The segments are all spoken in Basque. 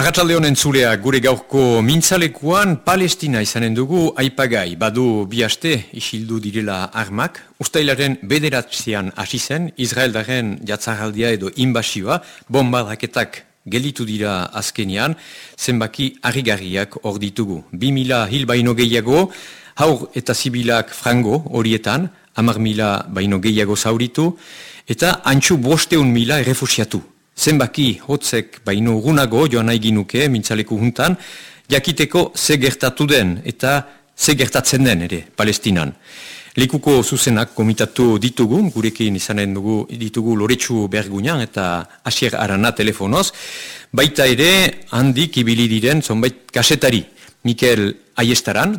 Agatxalde honen zulea gure gaurko mintzalekuan Palestina izanen dugu aipagai. Badu bi haste isildu direla armak. Uztailaren bederatzean hasi zen Israeldaren jatzaraldia edo inbasioa. Bombaraketak gelitu dira azkenian. Zenbaki harrigarriak hor ditugu. Bi mila hil baino gehiago, haur eta zibilak frango horietan, amar mila baino gehiago zauritu, eta antxu bosteun mila errefusiatu zenbaki hotzek baino urunago joan nahi ginuke mintzaleku juntan, jakiteko ze gertatu den eta ze gertatzen den ere Palestinan. Likuko zuzenak komitatu ditugu, gurekin izanen dugu ditugu loretsu bergunean eta asier arana telefonoz, baita ere handik ibili diren zonbait kasetari. Mikel Aiestaran,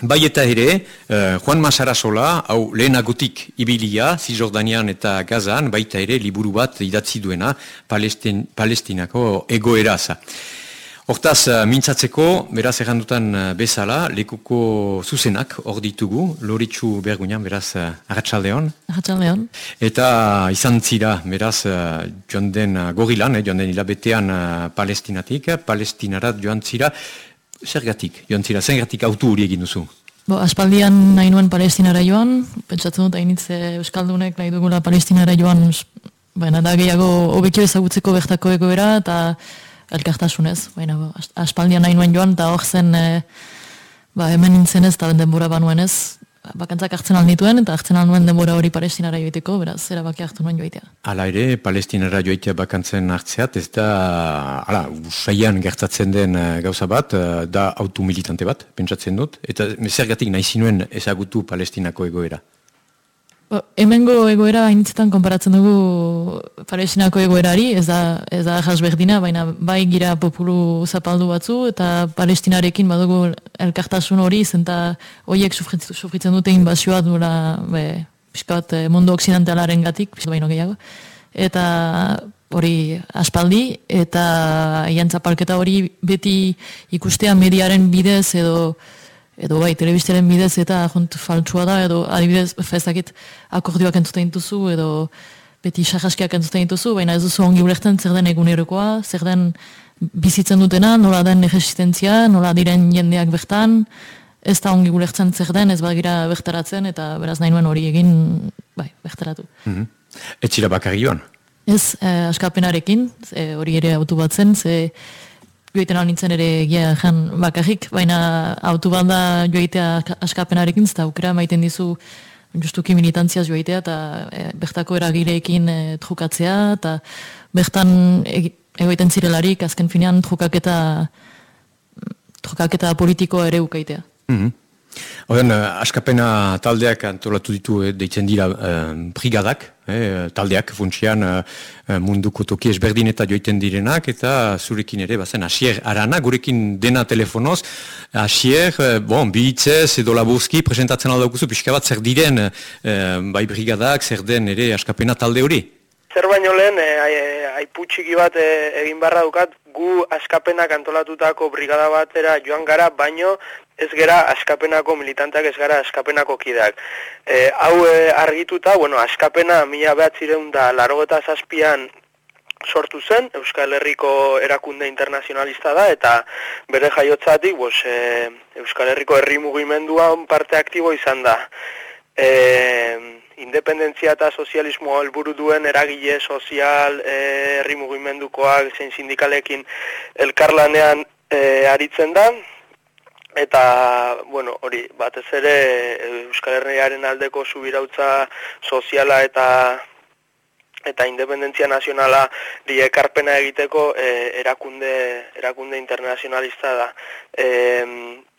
Bai eta ere, uh, Juan Masarasola, hau lehenagotik ibilia, Zizordanian eta Gazan, baita ere, liburu bat idatzi duena Palestin, Palestinako egoeraza. Hortaz, uh, mintzatzeko, beraz errandutan uh, bezala, lekuko zuzenak hor ditugu, Loritxu Bergunean, beraz, uh, Arratxaldeon. Arratxaldeon. Eta izan zira, beraz, uh, joan den uh, gorilan, eh, joan den hilabetean uh, Palestinatik, Palestinarat joan zira, Zergatik, joan zira, zergatik autu hori egin duzu? Bo, aspaldian nahi nuen palestinara joan, pentsatzen dut hainitze Euskaldunek nahi dugula palestinara joan, baina da gehiago obekio ezagutzeko bertako egoera eta elkartasunez, baina bo, aspaldian nahi nuen joan, eta hor zen, e, ba, hemen nintzen ez, eta denbora banuen ez, bakantzak hartzen alnituen, eta hartzen alnuen denbora hori palestinara joiteko, beraz, zera baki hartu nuen joitea. Hala ere, palestinara joitea bakantzen hartzeat, ez da, hala, usaian gertatzen den uh, gauza bat, uh, da automilitante bat, pentsatzen dut, eta zergatik nahi zinuen ezagutu palestinako egoera? Ba, hemengo egoera hainitzetan konparatzen dugu Palestinako egoerari, ez da, ez da jasberdina, baina bai gira populu zapaldu batzu, eta Palestinarekin badugu elkartasun hori, zenta horiek sufritzen dute inbazioa duela, be, piskat, eh, mundu oksidentalaren gatik, baino gehiago, eta hori aspaldi, eta iantzapalketa hori beti ikustea mediaren bidez edo edo bai, telebistaren bidez eta jont faltsua da, edo adibidez, fezakit akordioak entzuten dituzu, edo beti sahaskiak entzuten dituzu, baina ez duzu ongi ulertzen zer den egunerokoa, zer den bizitzen dutena, nola den resistentzia, nola diren jendeak bertan, ez da ongi ulertzen zer den, ez bagira bertaratzen, eta beraz nahi nuen hori egin, bai, bertaratu. Mm -hmm. Etxira bakarri joan? Ez, eh, askapenarekin, hori ere autu bat zen, ze joiten hau nintzen ere egia jan bakarrik, baina autu banda joitea askapenarekin, eta aukera maiten dizu justuki militantziaz joitea, eta e, bertako eragileekin e, trukatzea, eta bertan egoiten zirelarik, azken finean trukaketa, trukaketa politiko ere ukaitea. Mm Horren, uh, askapena taldeak antolatu ditu eh, deitzen dira uh, brigadak, eh, taldeak funtsian uh, munduko toki ezberdin eta joiten direnak, eta zurekin ere, bazen, asier arana, gurekin dena telefonoz, asier, uh, bon, bihitzez edo laburski, presentatzen aldaukuzu, pixka bat, zer diren uh, bai brigadak, zer den ere askapena talde hori? Zer baino lehen, eh, aiputxiki bat egin barra dukat, gu askapenak antolatutako brigada batera joan gara, baino ez gara askapenako militanteak, ez gara askapenako kideak. E, hau e, argituta, bueno, askapena mila behatzireun da larogeta zazpian sortu zen, Euskal Herriko erakunde internazionalista da, eta bere jaiotzatik, bos, e, Euskal Herriko herri mugimenduan parte aktibo izan da. E, independentzia eta sozialismo helburu duen eragile sozial e, herri mugimendukoak zein sindikalekin elkarlanean e, aritzen da, eta bueno, hori batez ere Euskal Herriaren aldeko subirautza soziala eta eta independentzia nazionala di ekarpena egiteko e, erakunde erakunde internazionalista da. Eh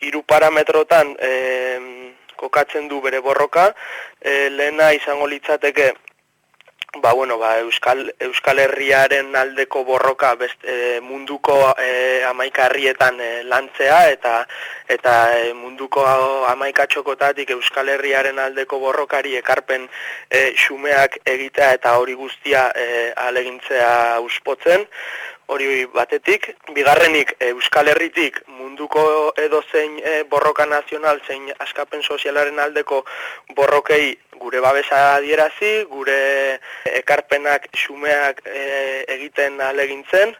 hiru parametrotan eh kokatzen du bere borroka, e, lehena izango litzateke ba, bueno, ba, Euskal, Euskal Herriaren aldeko borroka best, e, munduko e, amaika herrietan e, lantzea eta eta e, munduko amaika txokotatik Euskal Herriaren aldeko borrokari ekarpen e, xumeak egitea eta hori guztia e, alegintzea uspotzen hori batetik, bigarrenik Euskal Herritik munduko edo zein e, borroka nazional, zein askapen sozialaren aldeko borrokei gure babesa adierazi, gure ekarpenak xumeak e, egiten alegintzen,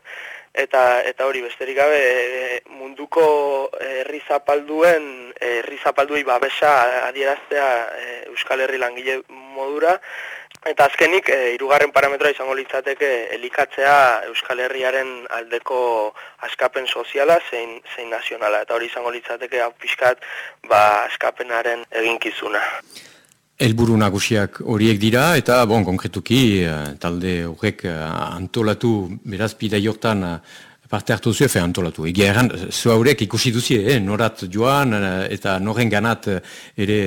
eta eta hori besterik gabe munduko herri zapalduen herri zapalduei babesa adieraztea Euskal Herri langile modura eta azkenik e, hirugarren parametroa izango litzateke elikatzea Euskal Herriaren aldeko askapen soziala zein zein nazionala. Eta hori izango litzateke hau pixkat ba askapenaren eginkizuna. Elburu nagusiak horiek dira, eta, bon, konkretuki, eh, talde horrek eh, antolatu, beraz, pida jortan eh, parte hartu zuen, fe antolatu. Egia erran, zu ikusi duzie, eh? norat joan, eta noren ganat ere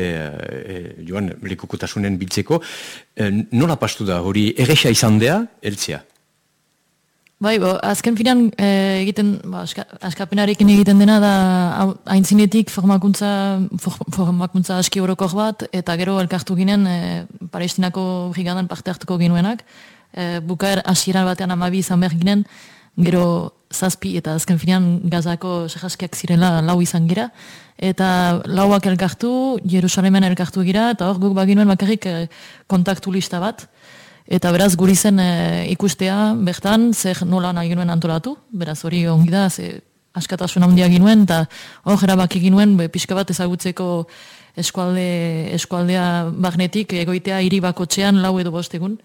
joan lekukotasunen biltzeko. nola pastu da, hori erresa izan dea, eltzea? Bai, bo, azken finan e, egiten, bo, aska, askapenarekin egiten dena da haintzinetik formakuntza, formakuntza aski horokor bat, eta gero elkartu ginen e, Palestinako brigadan parte hartuko ginuenak. E, bukaer asieran batean amabi izan behar ginen, gero zazpi eta azken finan gazako sehaskiak zirela lau izan gira. Eta lauak elkartu, Jerusalemen elkartu gira, eta hor guk baginuen bakarrik kontaktu lista bat. Eta beraz guri zen e, ikustea bertan zer nola nahi genuen antolatu, beraz hori ongi da, ze askatasun handia ginuen, eta hor erabaki ginuen be, pixka bat ezagutzeko eskualde, eskualdea magnetik egoitea hiri bakotxean lau edo bostegun,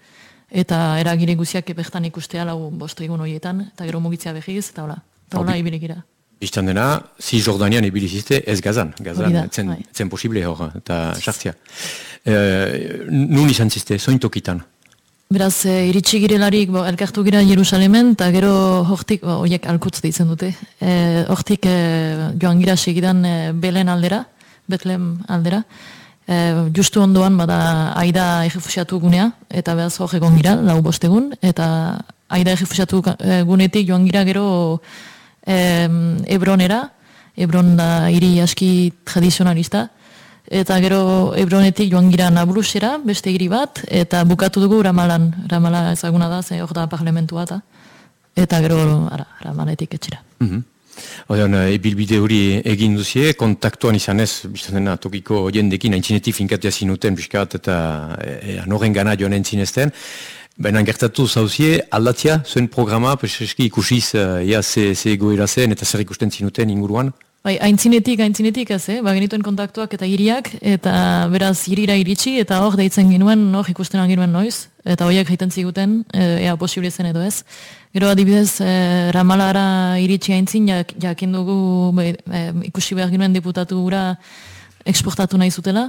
eta eragire guziak bertan ikustea lau bostegun horietan, eta gero mugitzea behiz, eta hola, eta hola ibilikira. Istan dena, zi Jordanian ibilizizte ez gazan, gazan, zen, bai. zen posible hor, eta sartzia. E, nun izan ziste, zointokitan? Beraz, e, iritsi girelarik, bo, elkartu gira Jerusalemen, eta gero hortik, bo, oiek alkutz deitzen dute, e, hortik e, joan gira segidan e, Belen aldera, Betlem aldera, e, justu ondoan, bada, aida egifusiatu gunea, eta behaz egon gira, lau bostegun, eta aida egifusiatu gunetik joan gira gero e, Ebronera, Ebron da hiri aski tradizionalista, eta gero Ebronetik joan gira Nabrusera, beste hiri bat, eta bukatu dugu Ramalan, Ramala ezaguna da, ze hor da parlamentu bat, eta gero ara, Ramaletik etxera. Mm -hmm. Odean, ebilbide hori egin duzie, kontaktuan izan ez, bizten tokiko jendekin, haintzinetik finkatia zinuten, biskat, eta e, e, gana joan entzinezten, Baina gertatu zauzie, aldatzia, zuen programa, peseski ikusiz, ja, ze, ze goera zen, eta zer ikusten zinuten inguruan? Bai, aintzinetik, aintzinetik ez, eh? ba, genituen kontaktuak eta hiriak, eta beraz hirira iritsi, eta hor deitzen ginuen, hor ikusten ginuen noiz, eta horiek jaiten ziguten, e, ea posible zen edo ez. Gero adibidez, e, Ramalara iritsi aintzin, jak, jakin dugu be, e, ikusi behar ginuen diputatu gura eksportatu nahi zutela,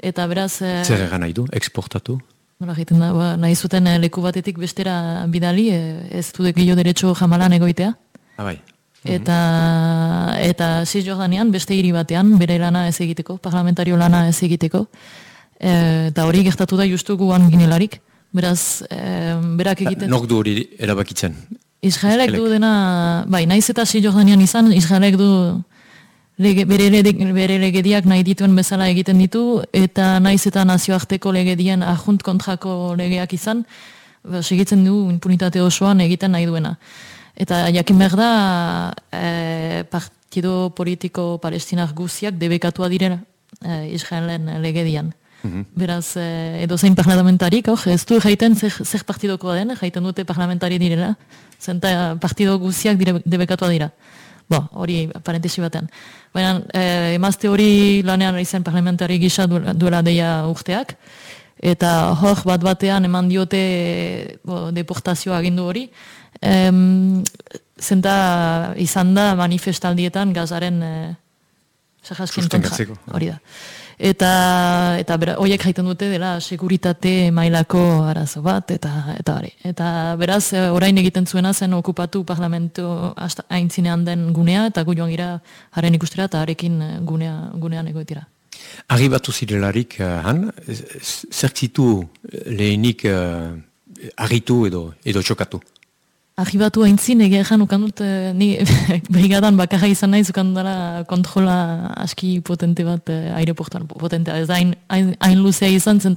eta beraz... E, Zer egan nahi du, eksportatu? Nola egiten da, ba, nahi zuten leku batetik bestera bidali, e, ez du dekio derecho jamalan egoitea. Ah, bai. Eta eta Cisjordanian beste hiri batean bere lana ez egiteko, parlamentario lana ez egiteko. E, eta hori gertatu da justu guan ginelarik. Beraz, e, berak egiten... Nok du hori erabakitzen? Israelek du dena, bai, naiz eta Cisjordanian izan, Israelek du lege, bere, bere legediak nahi dituen bezala egiten ditu, eta naiz eta nazioarteko legedien ahunt kontrako legeak izan, ba, segitzen du impunitate osoan egiten nahi duena. Eta jakin behar da, e, partido politiko palestinak guziak debekatua direna e, Israelen legedian. Mhm. Beraz, e, edo zein parlamentarik, oh, ez du jaiten zer, zer partidoko den, jaiten dute parlamentari direla, zenta partido guziak dire, debekatua dira. Bo, hori parentesi batean. Baina, e, emazte hori lanean izan parlamentari gisa duela deia urteak, eta hor bat batean eman diote bo, deportazioa agindu hori, em, zenta izan da manifestaldietan gazaren e, hori da. Eta, eta bera, oiek jaiten dute dela seguritate mailako arazo bat, eta, eta hori. Eta beraz, e, orain egiten zuena zen okupatu parlamentu haintzinean den gunea, eta gu joan gira haren ikustera, eta harekin e, gunea, gunean egoitira. Arribatu zirelarik, uh, han, zertzitu lehenik uh, argitu edo, edo txokatu? Arribatu haintzin, egia ezan ukandut, eh, ni brigadan bakarra izan nahi ukandara kontrola aski potente bat eh, aireportuan potentea. Ez hain, hain, hain luzea izan zen.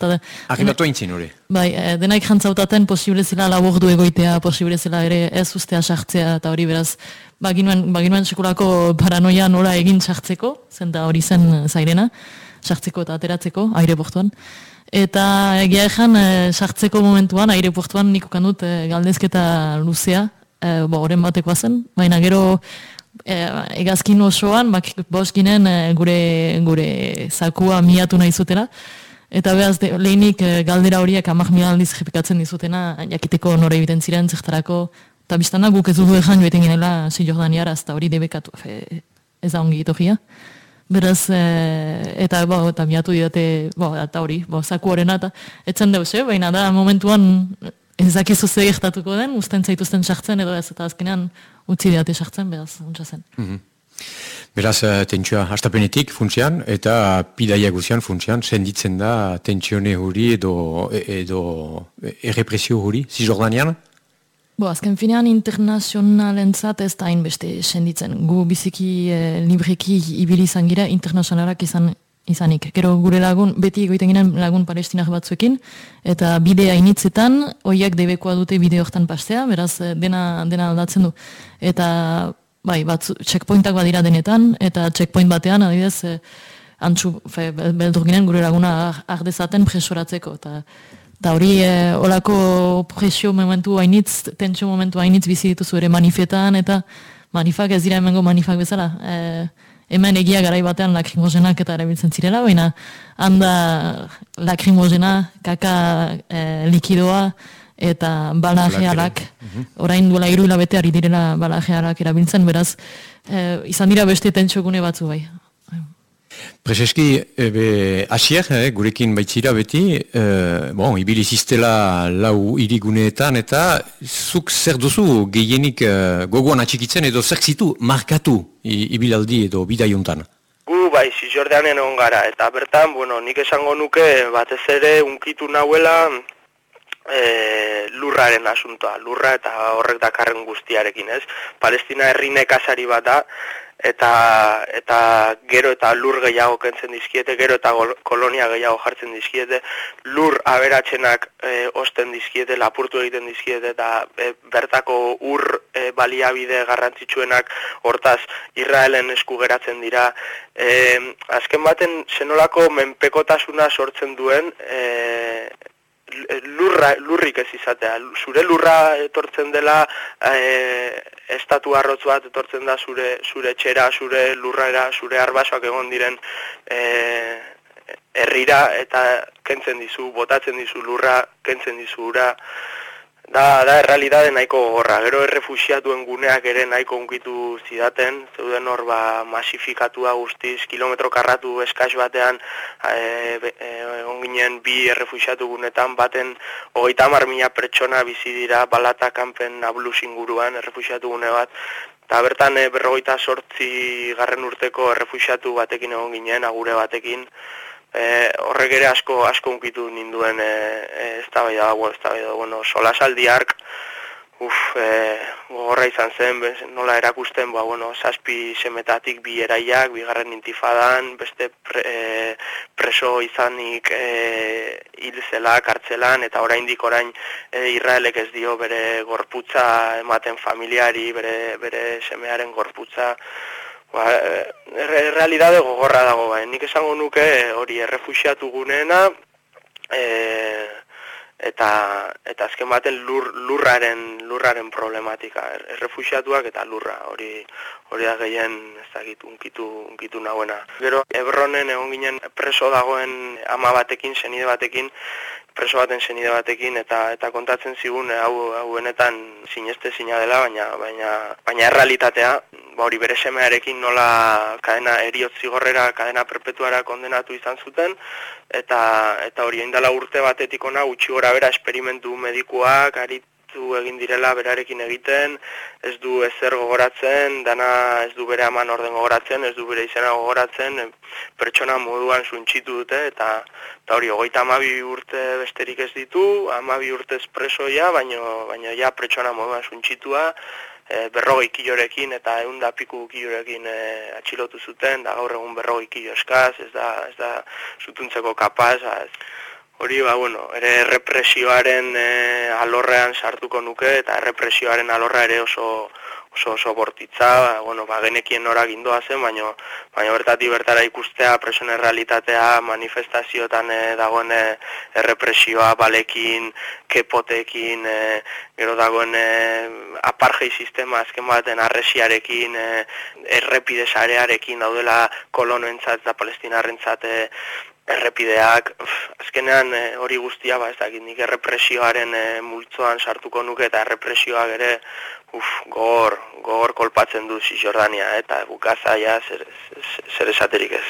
Arribatu haintzin hori? Bai, eh, denaik jantzautaten posible zela labordu egoitea, posible zela ere ez ustea sartzea, eta hori beraz, baginuen, baginuen sekulako paranoia nola egin sartzeko, zen hori zen zairena, sartzeko eta ateratzeko aireportuan. Eta egia ezan, e, sartzeko momentuan, aireportuan nik dut e, galdezketa luzea, e, bo, oren batekoa zen, baina gero e, egazkin osoan, bak, bost ginen e, gure, gure zakua miatu nahi zutela, eta behaz de, lehenik e, galdera horiek amak aldiz jepikatzen dizutena, jakiteko nore egiten ziren, zertarako, eta biztana guk ez dugu ezan joeten ginela, si Jordaniara, eta hori debekatu, fe, ez da ongi itogia. Beraz, e, eta, bo, eta miatu didate, bo, eta hori, bo, zaku horrena, eta etzen deus, eh? baina da, momentuan, ez dakizu ze gertatuko den, usten zaituzten sartzen, edo ez, eta azkenean, utzi didate sartzen, beraz, untsa zen. Mm Beraz, uh, tentsua hastapenetik funtsian, eta pidaia guzian funtsian, senditzen da tentsione hori edo, edo errepresio hori, zi Jordanian? Bo, azken finean internazionalentzat ez da hainbeste senditzen. Gu biziki e, libreki ibili izan gira internazionalak izan izanik. Gero gure lagun, beti egoiten ginen lagun palestinak batzuekin, eta bidea initzetan, oiak debekoa dute bide hortan pastea, beraz eh, dena, dena aldatzen du. Eta, bai, batzu, checkpointak badira denetan, eta checkpoint batean, adibidez, e, antxu, fe, beldur ginen gure laguna ardezaten presoratzeko, eta Da hori, e, olako presio momentu hainitz, tentsio momentu hainitz bizi dituzu ere manifetan, eta manifak ez dira hemengo manifak bezala. E, hemen egia garai batean lakrimogenak eta erabiltzen zirela, baina handa lakrimogena, kaka e, likidoa, eta balajealak, mhm. orain duela iru hilabete ari direla balajealak erabiltzen, beraz, e, izan dira beste tentsiogune batzu bai. Prezeski, ebe, asier, eh, gurekin baitzira beti, eh, bon, ibili ziztela lau iriguneetan, eta zuk zer duzu gehienik eh, gogoan atxikitzen edo zer zitu markatu ibilaldi edo bidaiuntan? Gu, bai, zizordeanen egon gara, eta bertan, bueno, nik esango nuke, batez ere, unkitu nahuela, e, lurraren asuntoa, lurra eta horrek dakarren guztiarekin, ez? Palestina herri nekazari bat da, eta eta gero eta lur gehiago kentzen dizkiete, gero eta kolonia gehiago jartzen dizkiete, lur aberatzenak e, osten dizkiete, lapurtu egiten dizkiete, eta e, bertako ur e, baliabide garrantzitsuenak hortaz Israelen esku geratzen dira. E, azken baten zenolako menpekotasuna sortzen duen e, lurra, lurrik ez izatea. Zure lurra etortzen dela e, estatu arrotz bat etortzen da zure, zure txera, zure lurraera, zure arbasoak egon diren e, herrira eta kentzen dizu, botatzen dizu lurra, kentzen dizu ura. Da, da, errealidade nahiko gorra. Gero errefusiatuen guneak ere nahiko unkitu zidaten. Zeuden hor, ba, masifikatua guztiz, kilometro karratu eskaz batean, e, e, onginen bi errefusiatu gunetan, baten hogeita mila pertsona bizi dira balata kanpen ablus inguruan errefusiatu gune bat. Eta bertan e, berrogeita sortzi garren urteko errefusiatu batekin egon ginen, agure batekin e, horrek ere asko asko unkitu ninduen e, e, ez da bai da, ez da bai da, bueno, sola saldi ark, uf, e, gogorra izan zen, bez, nola erakusten, ba, bueno, saspi semetatik bi eraiak, bigarren intifadan, beste pre, e, preso izanik e, hil zela, kartzelan, eta oraindik orain e, Israelek ez dio bere gorputza ematen familiari, bere, bere semearen gorputza, Ba, e, realidade gogorra dago, bai. nik esango nuke hori errefusiatu guneena, e, eta, eta azken baten lur, lurraren, lurraren problematika, er, errefusiatuak eta lurra, hori hori da gehien ez dakit unkitu, unkitu nagoena. Gero, Ebronen egon ginen preso dagoen ama batekin, senide batekin, preso baten senide batekin eta eta kontatzen zigun hau hau benetan sineste sina dela baina baina baina errealitatea ba hori bere semearekin nola kadena eriotz zigorrera kadena perpetuara kondenatu izan zuten eta eta hori indala urte batetik ona gutxi gora bera esperimentu medikuak arit du egin direla berarekin egiten, ez du ezer gogoratzen, dana ez du bere aman orden gogoratzen, ez du bere izena gogoratzen, pertsona moduan suntxitu dute, eta, eta hori, hogeita amabi urte besterik ez ditu, amabi urte espresoia, baina, baina ja pertsona moduan suntxitua, e, berrogei kilorekin eta egun da piku kilorekin e, atxilotu zuten, da gaur egun berrogei kilo eskaz, ez da, ez da zutuntzeko kapaz, ez, hori ba, bueno, ere represioaren e, alorrean sartuko nuke eta represioaren alorra ere oso oso oso bortitza, bueno, ba, genekien nora gindoa zen, baina baina bertati bertara ikustea presonen realitatea manifestazioetan e, dagoen e, errepresioa balekin, kepotekin, e, gero dagoen e, apargei sistema azken baten arresiarekin, e, errepide sarearekin daudela kolonoentzat eta palestinarrentzat e, errepideak, azkenean eh, hori guztia, ba, ez dakit, nik errepresioaren e, multzoan sartuko nuke eta errepresioak ere, uf, gor, gor kolpatzen du Jordania eta bukaza ja, zer, zer esaterik ez.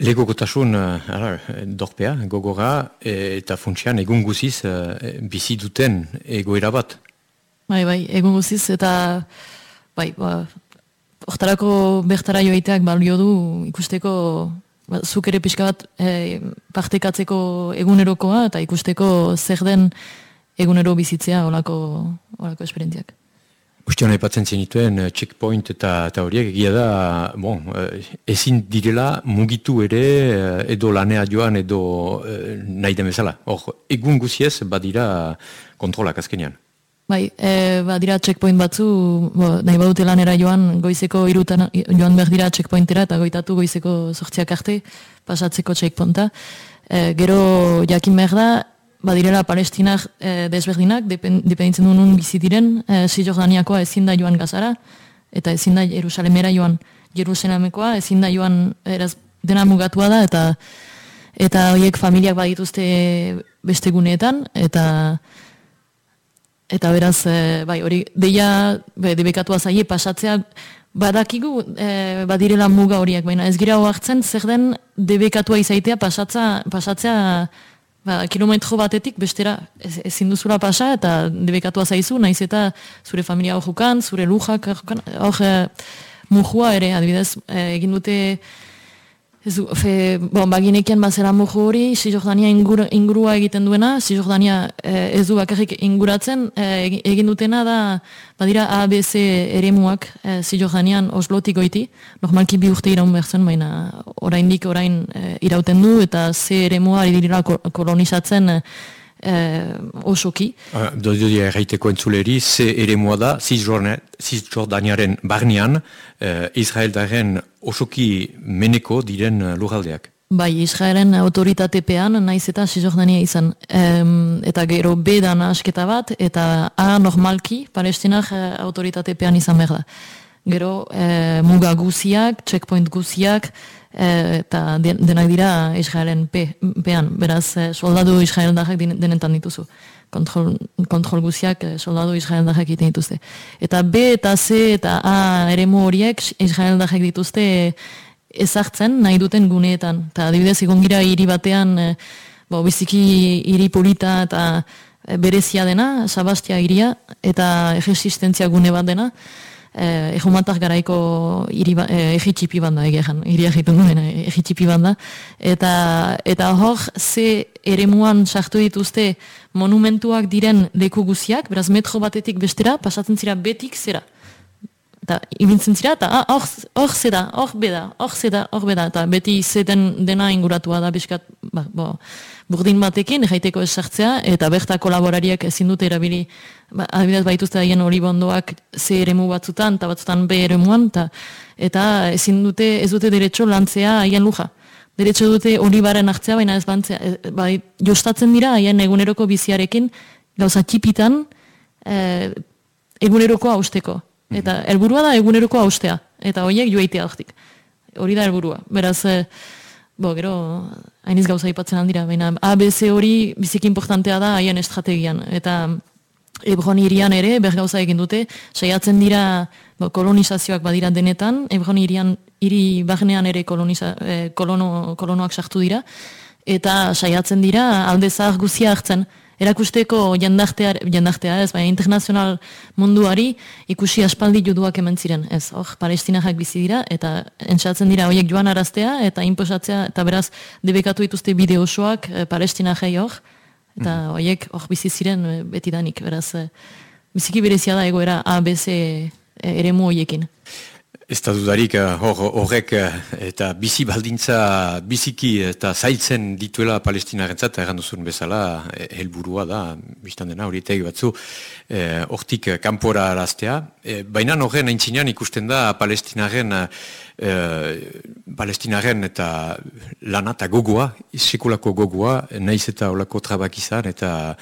Lego gotasun, uh, dorpea, gogora, eta funtsian egun guziz bizi duten egoera bat. Bai, bai, egun guziz, eta bai, ba, Hortarako bertara joiteak balio du ikusteko ba, zuk ere pixka bat e, partekatzeko egunerokoa eta ikusteko zer den egunero bizitzea olako, olako esperientziak. Uste hona ipatzen zenituen eh, checkpoint eta, eta horiek egia da, bon, eh, ezin direla mugitu ere edo lanea joan edo nahi demezala. Hor, egun guziez badira kontrolak azkenean. Bai, e, ba, dira checkpoint batzu, bo, nahi badute lanera joan goizeko irutan joan behar dira checkpointera eta goitatu goizeko sortziak arte pasatzeko checkpointa. E, gero jakin behar da, badirela palestinak e, desberdinak, depen, dependitzen du nun bizitiren, e, Jordaniakoa ezin da joan gazara, eta ezin da Jerusalemera joan Jerusalemekoa, ezin da joan eraz, dena mugatua da, eta eta horiek familiak badituzte beste guneetan, eta Eta beraz, e, bai, hori, deia, be, debekatua zaie, pasatzea, badakigu, e, badirela muga horiek, baina ez gira hoartzen, zer den debekatua izaitea pasatza, pasatzea, ba, kilometro batetik bestera ezin duzula pasa, eta debekatua zaizu, naiz eta zure familia hor zure lujak hor, e, mujua ere, adibidez, e, egin dute, Ez du, fe, bon, baginekian bazera mojo hori, Sijordania ingur, ingurua egiten duena, Sijordania eh, ez du bakarrik inguratzen, eh, egin dutena da, badira ABC ere muak eh, Sijordanian oslotik goiti, normalki bi urte iraun behar baina orain dik orain eh, irauten du, eta ze ere mua dira kolonizatzen eh, eh, osoki. Uh, Dodio dira erraiteko entzuleri, ze ere mua da, Cisjordaniaren barnean, eh, Israel daren osoki meneko diren lugaldeak. Bai, Israelen autoritatepean naiz eta Cisjordania izan. Um, eta gero B da asketa bat, eta A normalki, palestinak uh, autoritatepean izan behar da. Gero uh, muga guziak, checkpoint guziak, Eh, eta denak dira Israelen pean, beraz e, soldadu Israelen dajak denetan dituzu. Kontrol, kontrol guziak e, soldadu Israelen dajak egiten dituzte. Eta B eta C eta A ere horiek Israelen dajak dituzte ezartzen nahi duten guneetan. Eta adibidez egon gira hiri batean, e, bo, biziki hiri polita eta berezia dena, Sabastia iria, eta egesistentzia gune bat dena, eh, ejumatak garaiko iri, ba, eh, egitxipi banda egean, iri egiten duen egitxipi banda. Eta, eta hor, ze ere muan sartu dituzte monumentuak diren leku guziak, beraz metro batetik bestera, pasatzen zira betik zera. Eta ibintzen zira, eta ah, hor zeda, hor beda, hor zeda, hor beda, eta beti zeten dena inguratua da, biskat, ba, bo, burdin batekin, jaiteko esartzea, eta berta kolaborariak ezin dute erabili, ba, adibidez baituzte daien hori bondoak ze eremu batzutan, eta batzutan be eremuan, ta, eta ezin dute, ez dute derecho lantzea haien luja. Derecho dute hori baren hartzea, baina ez bantzea, e, bai, jostatzen dira haien eguneroko biziarekin, gauza txipitan, e, eguneroko hausteko. Eta helburua da eguneroko haustea, eta horiek joaitea hortik. Hori da helburua. Beraz, e, bo, gero, hainiz gauza ipatzen handira, baina ABC hori biziki importantea da haien estrategian, eta Ebron irian ere, bergauza egin dute, saiatzen dira bo, kolonizazioak badira denetan, Ebron irian, iri bagnean ere koloniza, eh, kolono, kolonoak sartu dira, eta saiatzen dira alde zahar guzia hartzen, erakusteko jendartea, jendartea ez, baina internazional munduari ikusi aspaldi juduak hemen ziren, ez, hor, palestinajak bizi dira, eta entzatzen dira horiek joan araztea, eta inposatzea, eta beraz, debekatu dituzte bideo osoak e, palestinajai hor, eta mm horiek hor bizi ziren e, beti danik, beraz, e, biziki berezia da egoera ABC e, ere mu horiekin. Ez da dudarik eh, horrek eh, eta bizi baldintza biziki eta zailtzen dituela palestinarentzat erran duzun bezala eh, helburua da, biztan dena hori batzu, hortik e, kanpora araztea. E, Baina horren aintzinean ikusten da palestinaren, e, palestinaren eta lana eta gogoa, sekulako gogoa, naiz eta olako trabak izan eta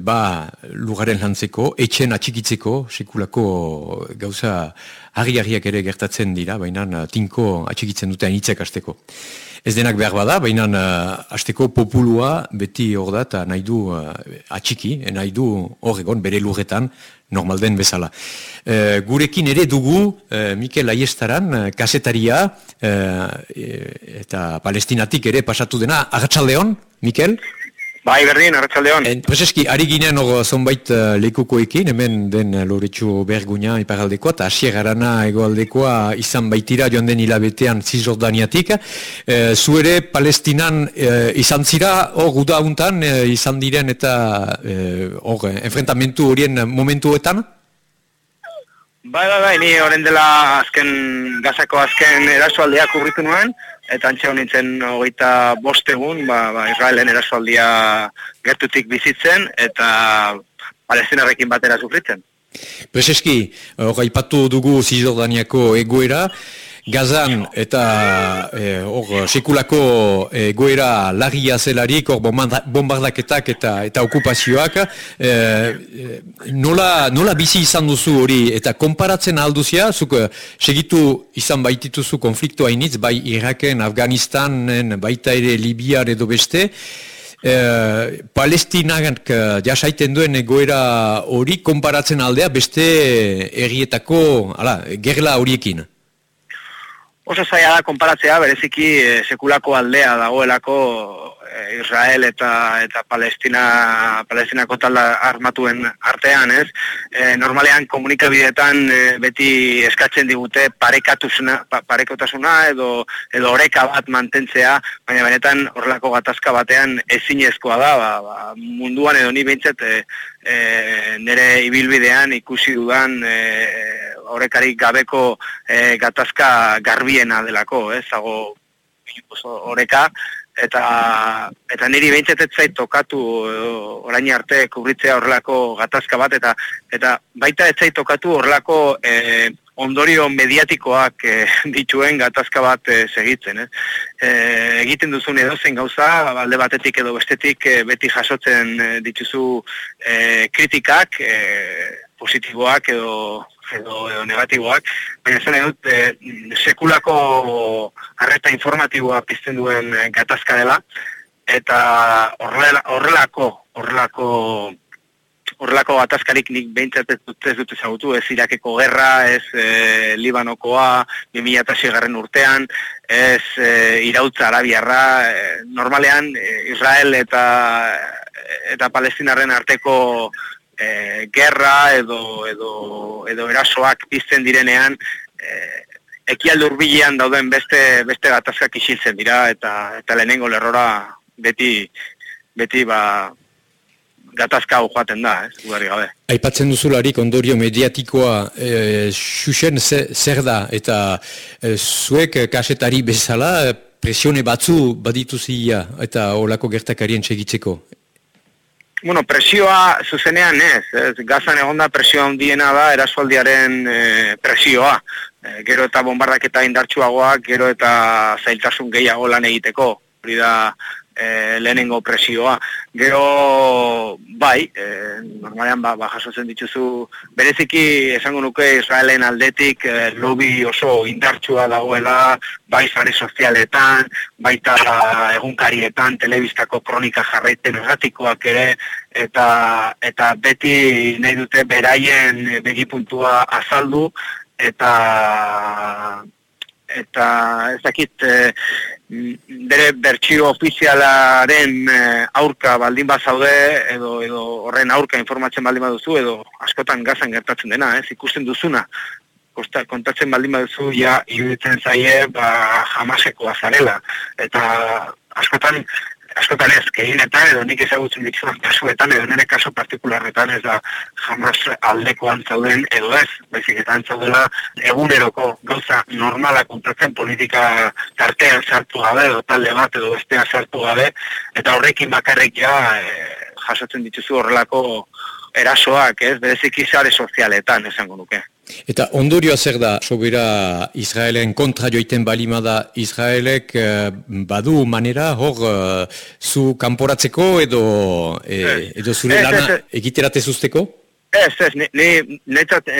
ba lugaren lantzeko, etxen atxikitzeko, sekulako gauza harri-harriak ere gertatzen dira, baina uh, tinko atxikitzen dute anitzek asteko. Ez denak behar bada, baina uh, asteko populua beti hor da eta nahi du uh, atxiki, eh, nahi du hor egon bere lurretan normalden bezala. gurekin ere dugu Mikel Aiestaran, kasetaria eta palestinatik ere pasatu dena, agatxaldeon, Mikel? Bai, berdin, arratsaldeon. Pues eski, ari ginen hor zonbait uh, lekukoekin, hemen den uh, Loretsu Berguña iparaldekoa, eta Asier Arana egoaldekoa izan baitira joan den hilabetean Zizordaniatik. Uh, zuere Palestinan uh, izan zira, hor guda uh, izan diren eta hor uh, enfrentamentu horien momentuetan? Bai, bai, bai, ni horren dela azken, gazako azken erasoaldeak urritu nuen, eta antxe honintzen hogeita bostegun, ba, ba, Israelen erasoaldia gertutik bizitzen, eta palestinarrekin batera sufritzen. Prezeski, hori ipatu dugu Zizordaniako egoera, Gazan eta eh, hor sekulako e, goera lagia zelarik, hor bombardaketak eta eta okupazioak, e, nola, nola bizi izan duzu hori? Eta konparatzen alduzia, zuk segitu izan baitituzu konflikto hainitz, bai Iraken, Afganistanen, baita ere Libiar edo beste, e, Palestinaak jasaiten duen goera hori konparatzen aldea beste errietako, ala, gerla horiekin oso zaila da konparatzea, bereziki e, sekulako aldea dagoelako Israel eta eta Palestina Palestinako talda armatuen artean, ez? E, normalean komunikabideetan beti eskatzen digute parekatusuna, pa, parekotasuna edo edo oreka bat mantentzea, baina benetan horrelako gatazka batean ezinezkoa da, ba, ba, munduan edo ni behintzat e, nire ibilbidean ikusi dudan e, horrekarik gabeko e, gatazka garbiena delako, ez, zago horreka, eta eta niri behintzat ez zait tokatu orain arte kubritzea horrelako gatazka bat, eta eta baita ez zait tokatu horrelako e, ondorio mediatikoak e, dituen gatazka bat e, segitzen. Ez. E, egiten duzun edo zen gauza, alde batetik edo bestetik e, beti jasotzen dituzu e, kritikak, e, positiboak edo edo, edo negatiboak, baina zen edut e, sekulako arreta informatiboa pizten duen e, gatazka dela, eta horrelako, horrelako, horrelako gatazkarik nik behintzat dut ez dut ezagutu, ez Irakeko gerra, ez e, Libanokoa, 2006 garren urtean, ez e, irautza arabiarra, e, normalean Israel eta eta palestinarren arteko e, gerra edo, edo, edo erasoak pizten direnean e, ekialde hurbilean dauden beste beste gatazkak isiltzen dira eta eta lehenengo lerrora beti beti ba gatazka hau joaten da, ez, ugari gabe. Aipatzen duzularik ondorio mediatikoa e, xuxen zer da eta e, zuek kasetari bezala presione batzu badituzia eta olako gertakarien txegitzeko. Bueno, presioa zuzenean ez, ez gazan egonda presioa handiena da erasualdiaren e, presioa. E, gero eta bombardaketa indartsuagoak, gero eta zailtasun gehiago lan egiteko. Hori da, e, lehenengo presioa. Gero, bai, e, normalean ba, ba, jasotzen dituzu, bereziki esango nuke Israelen aldetik e, lobby oso indartsua dagoela, bai zare sozialetan, baita egunkarietan, telebistako kronika jarraiten erratikoak ere, eta, eta beti nahi dute beraien begipuntua azaldu, eta eta ez dakit bere bertsio ofizialaren eh, aurka baldin bat zaude edo, edo horren aurka informatzen baldin baduzu edo askotan gazan gertatzen dena, ez? Ikusten duzuna Kosta, kontatzen baldin baduzu ja iruditzen zaie ba, jamaseko azarela eta askotan askotan ez, gehienetan edo nik ezagutzen dituan kasuetan edo nire kaso partikularretan ez da jamaz aldeko antzauden edo ez, baizik eta antzaudela eguneroko gauza normala kontratzen politika tartean sartu gabe edo talde bat edo bestean sartu gabe eta horrekin bakarrik ja e, jasotzen dituzu horrelako erasoak, ez, bereziki sare sozialetan esango nuke. Eta ondorioa zer da, sobera Israelen kontra joiten balima da Israelek eh, badu manera hor uh, zu kanporatzeko edo, eh, edo zure lana egiteratez usteko? Ez, ez, ni, ni,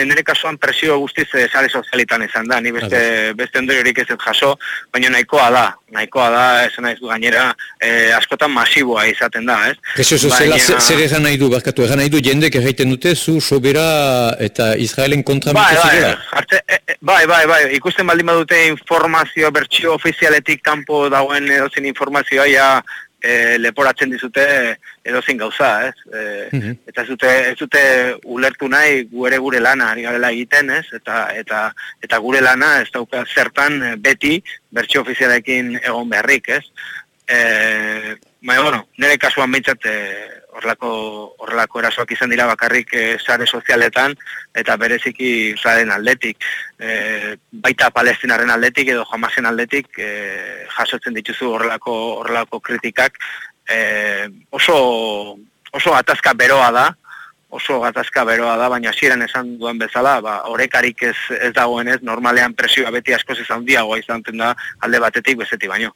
nire kasuan presio guztiz e, sare sozialitan izan da, ni beste, beste ondoriorik ez jaso, baina nahikoa da, nahikoa da, ez naiz gainera, e, askotan masiboa izaten da, ez? Presio soziala baina... zer egan nahi du, barkatu, egan nahi du jendek erraiten dute zu sobera eta Israelen kontra bai, bai, arte, e, e, bai, bai, bai, ikusten baldin badute informazio, bertxio ofizialetik kanpo dagoen edo informazioa, ja, e, leporatzen dizute edozin gauza, ez? E, Eta ez dute, ez dute ulertu nahi gure gure lana ari garela egiten, ez? Eta, eta, eta gure lana ez dauka zertan beti bertxio ofizialekin egon beharrik, ez? E, Baina, bueno, nire kasuan behintzat horrelako, horrelako erasoak izan dira bakarrik e, sare sozialetan eta bereziki zaren aldetik. E, baita palestinaren aldetik edo jamasen aldetik e, jasotzen dituzu horrelako, horrelako kritikak e, oso, oso atazka beroa da, oso gatazka beroa da, baina hasieran esan duen bezala, ba, orekarik ez, ez dagoenez, normalean presioa beti askoz izan diagoa izan da alde batetik bezetik baino.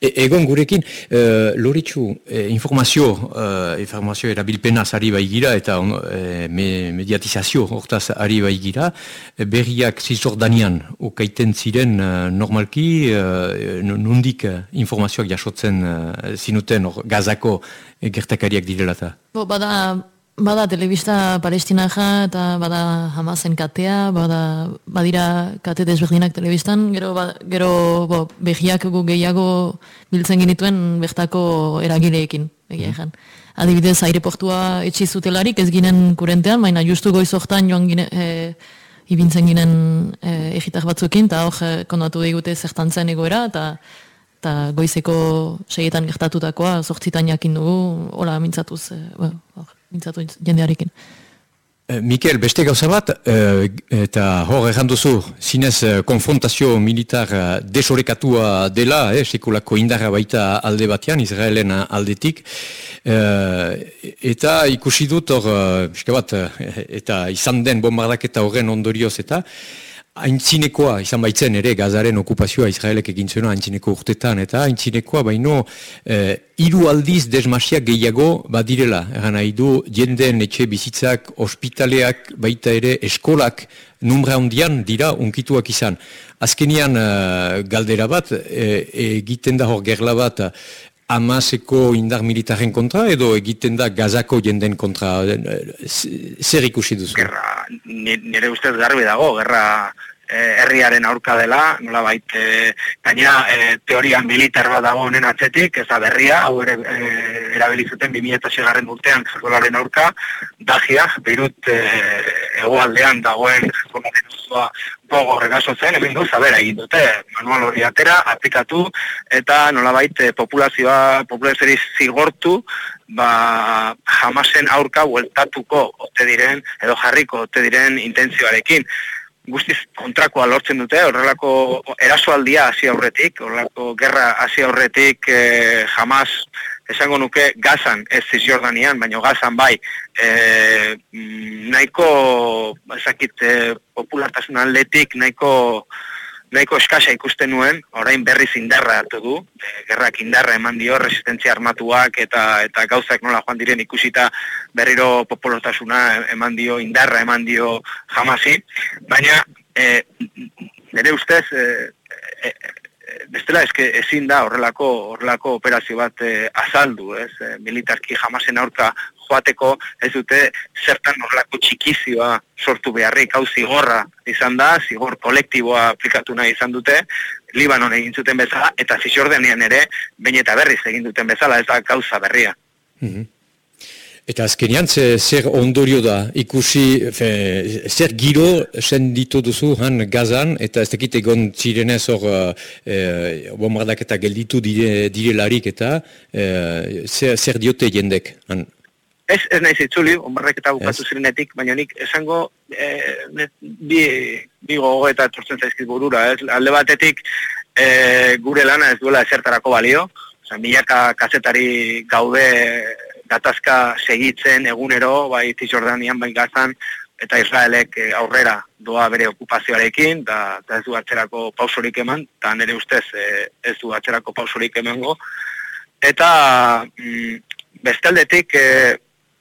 E, egon gurekin, uh, loritxu, e, informazio, uh, informazio erabilpenaz ari baigira eta uh, mediatizazio hortaz ari baigira, berriak zizordanean ukaiten ziren normalki, uh, nundik informazioak jasotzen uh, zinuten or, gazako gertakariak direla eta? Bada, Bada, telebista palestina ja, eta bada hamazen katea, bada, badira kate desberdinak telebistan, gero, ba, gero bo, behiak gu gehiago biltzen genituen behtako eragileekin, egia mm. Adibidez, aireportua etxi zutelarik ez ginen kurentean, baina justu goizoktan joan gine, e, ibintzen ginen e, egitak batzuekin, eta hor e, kondatu digute zertan zen egoera, eta eta goizeko seietan gertatutakoa, sortzitan jakin dugu, hola mintzatuz, e, mintzatu jendearekin. Eh, Mikel, beste gauza bat, uh, eta hor erran duzu, zinez uh, konfrontazio militar desorekatua dela, eh, sekulako indarra baita alde batean, Israelen aldetik, eta ikusi dut hor, eta izan den bombardaketa horren ondorioz eta, Aintzinekoa, izan baitzen ere, gazaren okupazioa Israelek egin zuena aintzineko urtetan, eta aintzinekoa baino eh, hiru aldiz desmasiak gehiago badirela. Egan nahi du, jenden etxe bizitzak, ospitaleak, baita ere, eskolak, numra handian dira unkituak izan. Azkenian eh, galdera bat, eh, egiten da hor gerla bat, Amaseko indar militaren kontra edo egiten da gazako jenden kontra zer ikusi duzu? Gerra, nire ustez garbi dago, gerra eh, herriaren aurka dela, nola bait, e, gaina e, teoria militar bat dago honen atzetik, ez berria, hau ere e, erabilizuten 2006 garren urtean zerkolaren aurka, dagia, Beirut e, egoaldean dagoen zerkolaren osoa gogo regaso zen, hemen du, zabera egin dute, manual hori atera, aplikatu, eta nola bait, populazioa, populazioa zigortu, ba, jamasen aurka hueltatuko ote diren, edo jarriko ote diren intentzioarekin guztiz kontrakoa lortzen dute, horrelako erasoaldia hasi aurretik, horrelako gerra hasi aurretik e, jamaz esango nuke gazan ez Cisjordanian, baina gazan bai. E, nahiko ezakit e, populartasun atletik nahiko nahiko eskasa ikusten nuen, orain berriz indarra hartu du, e, gerrak indarra eman dio, resistentzia armatuak eta eta gauzak nola joan diren ikusita berriro populostasuna eman dio, indarra eman dio jamasi, baina e, nire ustez e, e, bestela eske ezin da horrelako horrelako operazio bat azaldu, ez? militarki jamasen aurka joateko ez dute zertan horrelako txikizioa sortu beharrik, hau zigorra izan da, zigor kolektiboa aplikatu nahi izan dute, Libanon egin zuten bezala, eta Zisordenian ere, bain eta berriz egin duten bezala, ez da gauza berria. Mm Eta azkenean, zer ondorio da, ikusi, fe, zer giro senditu duzu han gazan, eta ez dakit egon zirenez hor e, bombardak eta gelditu dire, direlarik eta e, zer, zer diote jendek han? Ez, ez nahi zitzuli, bombardak eta bukatu zirenetik, baina nik esango e, net, bi, bi gogo eta tortzen zaizkit burura. Ez? Alde batetik e, gure lana ez duela esertarako balio, Osa, milaka kazetari gaude gatazka segitzen egunero, bai Cisjordanian, bai Gazan, eta Israelek eh, aurrera doa bere okupazioarekin, da, da ez du atzerako pausorik eman, eta nire ustez eh, ez du atzerako pausorik emango. Eta mm, bestaldetik, e,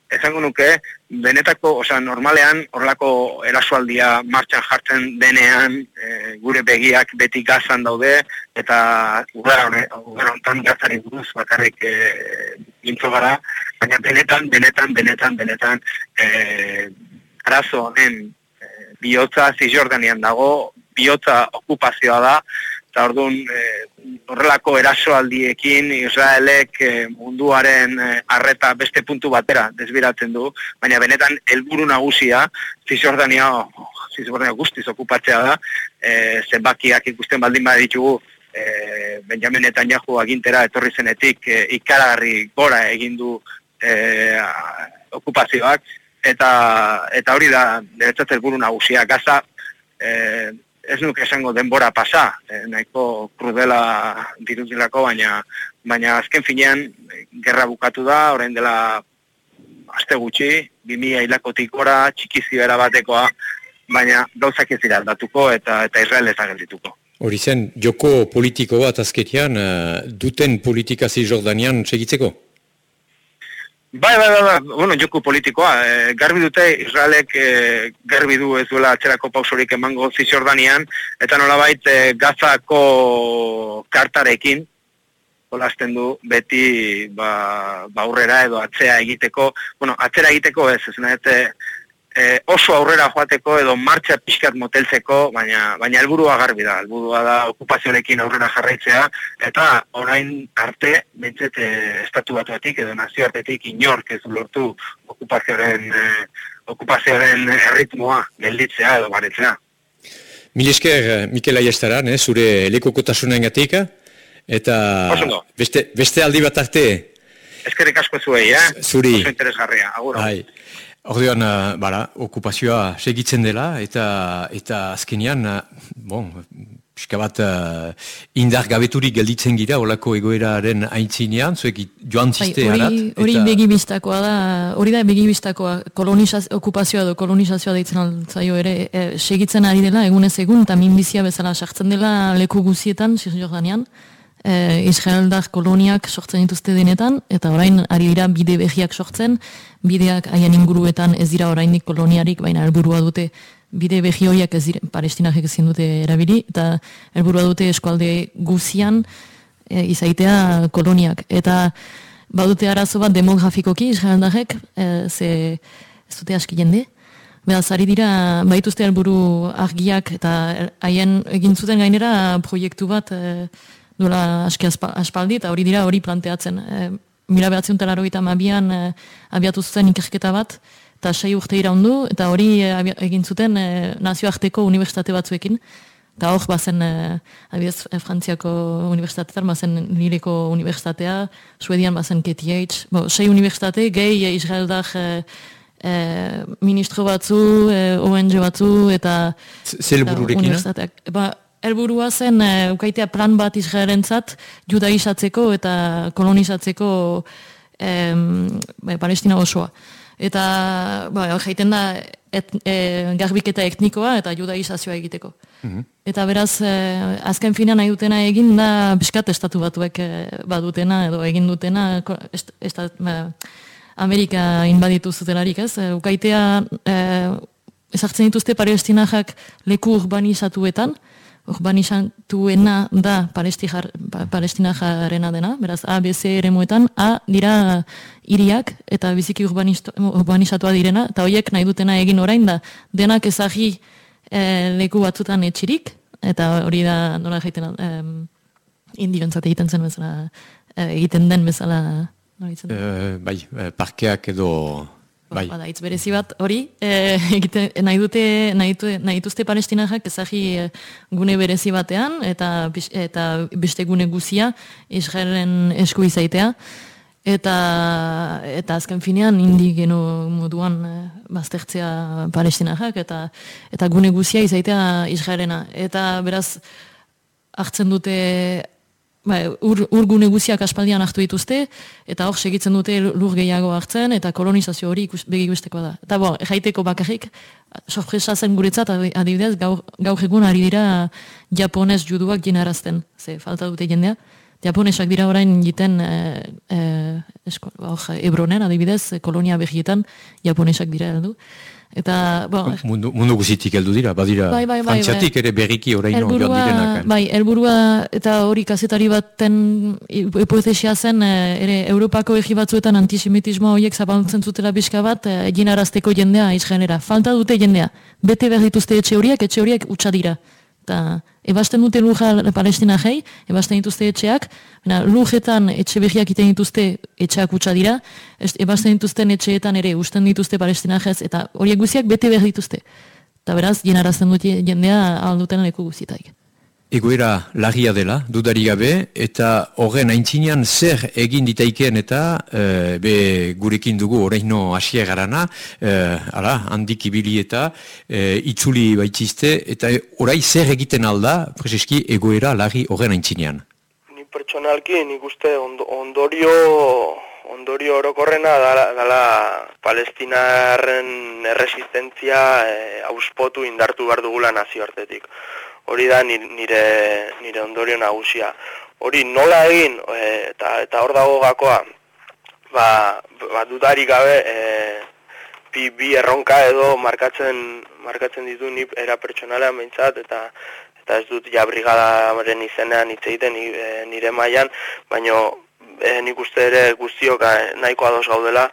esango nuke, benetako, osea, normalean, horrelako erasualdia martxan jartzen denean, gure begiak beti gazan daude, eta gara honetan gazari buruz bakarrik e, gara, baina benetan, benetan, benetan, benetan, e, arazo honen e, bihotza zizordanean dago, bihotza okupazioa da, eta orduan e, horrelako erasoaldiekin Israelek e, munduaren e, arreta beste puntu batera desbiratzen du, baina benetan helburu nagusia zizordania, zizordania guztiz okupatzea da, e, zenbakiak ikusten baldin baditugu, e, Benjamin Netanyahu agintera etorri zenetik e, ikaragarri gora egin du e, okupazioak, eta eta hori da niretzat helburu nagusia. Gaza e, ez nuke esango denbora pasa e, nahiko krudela dirudilako baina baina azken finean gerra bukatu da orain dela aste gutxi 2000 hilakotik gora txikizio batekoa baina gauzak ez dira aldatuko eta eta Israel ez geldituko Hori zen, joko politiko bat azketian, uh, duten politika zi Jordanian segitzeko? Bai, bai, bai, bai, bueno, joku politikoa. E, garbi dute, Israelek e, garbi du ez duela atzerako pausorik emango zizordanean, eta nolabait e, gazako kartarekin, jolasten du beti ba, baurrera edo atzea egiteko, bueno, atzera egiteko ez, ez nahi, e, oso aurrera joateko edo martxa pixkat moteltzeko, baina baina helburua garbi da, helburua da okupazioarekin aurrera jarraitzea, eta orain arte, bentzet, estatu batuatik edo nazioartetik inork ez lortu okupazioaren, e, okupazioaren erritmoa gelditzea edo baretzea. Mil esker, Mikel Aiestaran, eh, zure lekokotasunen gatika, eta beste, beste aldi bat arte. Eskerrik asko zuei, eh? Zuri. Oso interesgarria, agur. Bai. Ordean, uh, bara, okupazioa segitzen dela, eta eta azkenean, uh, bon, pixka bat uh, indar gabeturik gelditzen gira, olako egoeraren aintzinean, zuek joan bai, ziste harat. Hori eta... begibistakoa da, hori da begibistakoa, okupazioa edo kolonizazioa deitzen altzaio ere, e, segitzen ari dela, egunez egun, eta minbizia bezala sartzen dela leku guzietan, Cisjordanean, e, Israeldar koloniak sortzen dituzte denetan, eta orain ari dira bide behiak sortzen, bideak haien inguruetan ez dira oraindik koloniarik, baina helburua dute bide behi horiak ez dira, palestinajek ezin dute erabili, eta helburua dute eskualde guzian e, izaitea koloniak. Eta badute arazo bat demografikoki Israeldarek, e, ze ez dute aski jende, Beraz, ari dira, baituzte helburu argiak eta haien egin zuten gainera proiektu bat e, duela aski aspaldi, eta hori dira hori planteatzen. E, mila behatzen talaro eta mabian e, abiatu zuten ikerketa bat, eta sei urte iraundu, eta hori e, egin zuten e, nazioarteko unibertsitate batzuekin, eta hor bazen, e, abiez, e, Frantziako unibertsitatean, bazen nireko unibertsitatea, Suedian bazen KTH, bo, sei unibertsitate, gehi e, Israeldak e, e, ministro batzu, e, ONG batzu, eta... Zer bururekin, Ba, Elburua zen, e, ukaitea plan bat Israelentzat judaizatzeko eta kolonizatzeko e, palestina osoa. Eta, ba, jaiten da, et, e, garbiketa etnikoa eta judaizazioa egiteko. Mhm. Eta beraz, e, azken fina nahi dutena egin da, biskat estatu batuek e, badutena edo egin dutena, est, estat, ba, Amerika inbaditu zutelarik, ez? E, ukaitea, e, ezartzen dituzte palestinajak leku urbanizatuetan, urbanizatuena da palestina jarena dena, beraz A, B, C ere muetan, A dira iriak eta biziki urbanizatua direna, eta horiek nahi dutena egin orain da, denak ezagi e, leku batzutan etxirik, eta hori da nola egiten e, egiten zen bezala, egiten den bezala bai, parkeak edo Bai. Bada, itz berezi bat, hori, e, egite, nahi dute, nahi, dute, nahi duzte palestinajak ezagi e, gune berezi batean, eta, eta beste gune guzia, Israelen esku izaitea, eta, eta azken finean, indi geno moduan e, baztertzea palestinajak, eta, eta gune guzia izaitea Israelena. Eta beraz, hartzen dute Bai, ur, urgune guziak aspaldian hartu dituzte, eta hor segitzen dute lur gehiago hartzen, eta kolonizazio hori begi guzteko da. Eta bo, jaiteko bakarrik, sorpresa zen guretzat, adibidez, gaur, gaur egun ari dira japonez juduak jenarazten, ze falta dute jendea. Japonesak dira orain jiten e, e, esko, ebronen, adibidez, kolonia behietan, japonesak dira heldu. Eta, bo, mundu, mundu guzitik heldu dira, badira, bai, bai, bai, bai. ere berriki oraino joan direnak. Bai, elburua eta hori kazetari baten hipotesia zen, eh, ere Europako egi batzuetan antisemitismo horiek zabaltzen zutela bizka bat, eh, egin arazteko jendea izgenera. Falta dute jendea, bete behar dituzte etxe horiek, etxe horiek utxa dira eta ebasten dute luja palestina jai, ebasten dituzte etxeak, baina lujetan etxe behiak iten dituzte etxeak utxa dira, ebasten dituzten etxeetan ere usten dituzte palestina jaz, eta horiek guziak bete behar dituzte. Eta beraz, jenarazten dute jendea alduten leku guzitaik egoera lagia dela, dudari gabe, eta horren aintzinean zer egin ditaiken eta e, be gurekin dugu horreino asia garana, e, ara, handik ibili eta e, itzuli baitziste, eta orai zer egiten alda, prezeski, egoera lagi horren aintzinean. Ni pertsonalki, nik uste ondorio ondorio orokorrena dala, dala palestinarren erresistentzia e, auspotu indartu behar dugula nazioartetik hori da nire, nire ondorio nagusia. Hori nola egin, e, eta, eta hor dago gakoa, ba, ba dudari gabe, e, bi, bi erronka edo markatzen, markatzen ditu ni era pertsonalean behintzat, eta eta ez dut ja brigadaren izenean hitz egiten e, nire mailan, baino e, nik uste ere guztiok nahiko ados gaudela,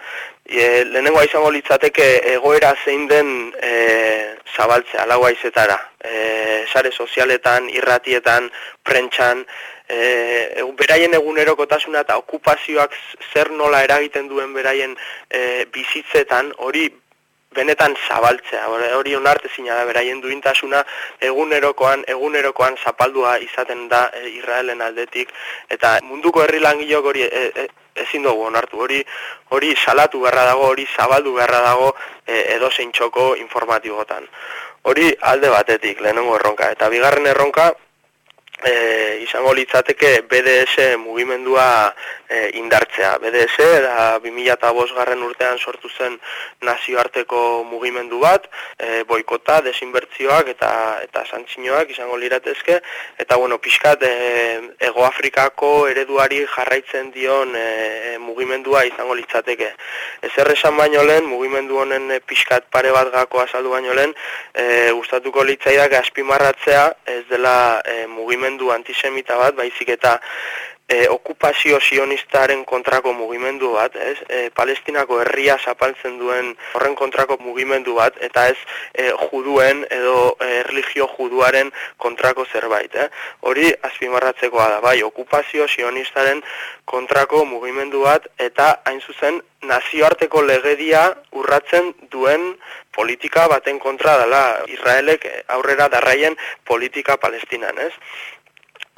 E, lehenengo izango litzateke egoera zein den e, zabaltzea, lau aizetara. E, sare sozialetan, irratietan, prentxan, e, beraien egunerokotasuna eta okupazioak zer nola eragiten duen beraien e, bizitzetan, hori benetan zabaltzea. Hori onarte zina da, beraien duintasuna egunerokoan, egunerokoan zapaldua izaten da e, Israelen aldetik, eta munduko herri langilok hori e, e, ezin dugu onartu hori hori salatu beharra dago, hori zabaldu beharra dago e, edo txoko informatibotan. Hori alde batetik lehenengo erronka eta bigarren erronka e, izango litzateke BDS mugimendua e, indartzea. BDS da 2005 garren urtean sortu zen nazioarteko mugimendu bat, e, boikota, desinbertzioak eta eta santzinoak izango liratezke, eta bueno, pixkat e, Ego Afrikako ereduari jarraitzen dion e, mugimendua izango litzateke. Ez erresan baino lehen, mugimendu honen e, pixkat pare bat gako azaldu baino lehen, e, gustatuko litzaidak azpimarratzea ez dela e, mugimendu antisemita bat, baizik eta e, okupazio sionistaren kontrako mugimendu bat, ez? E, Palestinako herria zapaltzen duen horren kontrako mugimendu bat, eta ez e, juduen edo e, religio juduaren kontrako zerbait, eh? Hori azpimarratzekoa da, bai, okupazio sionistaren kontrako mugimendu bat, eta hain zuzen nazioarteko legedia urratzen duen politika baten kontra dela Israelek aurrera darraien politika palestinan, ez?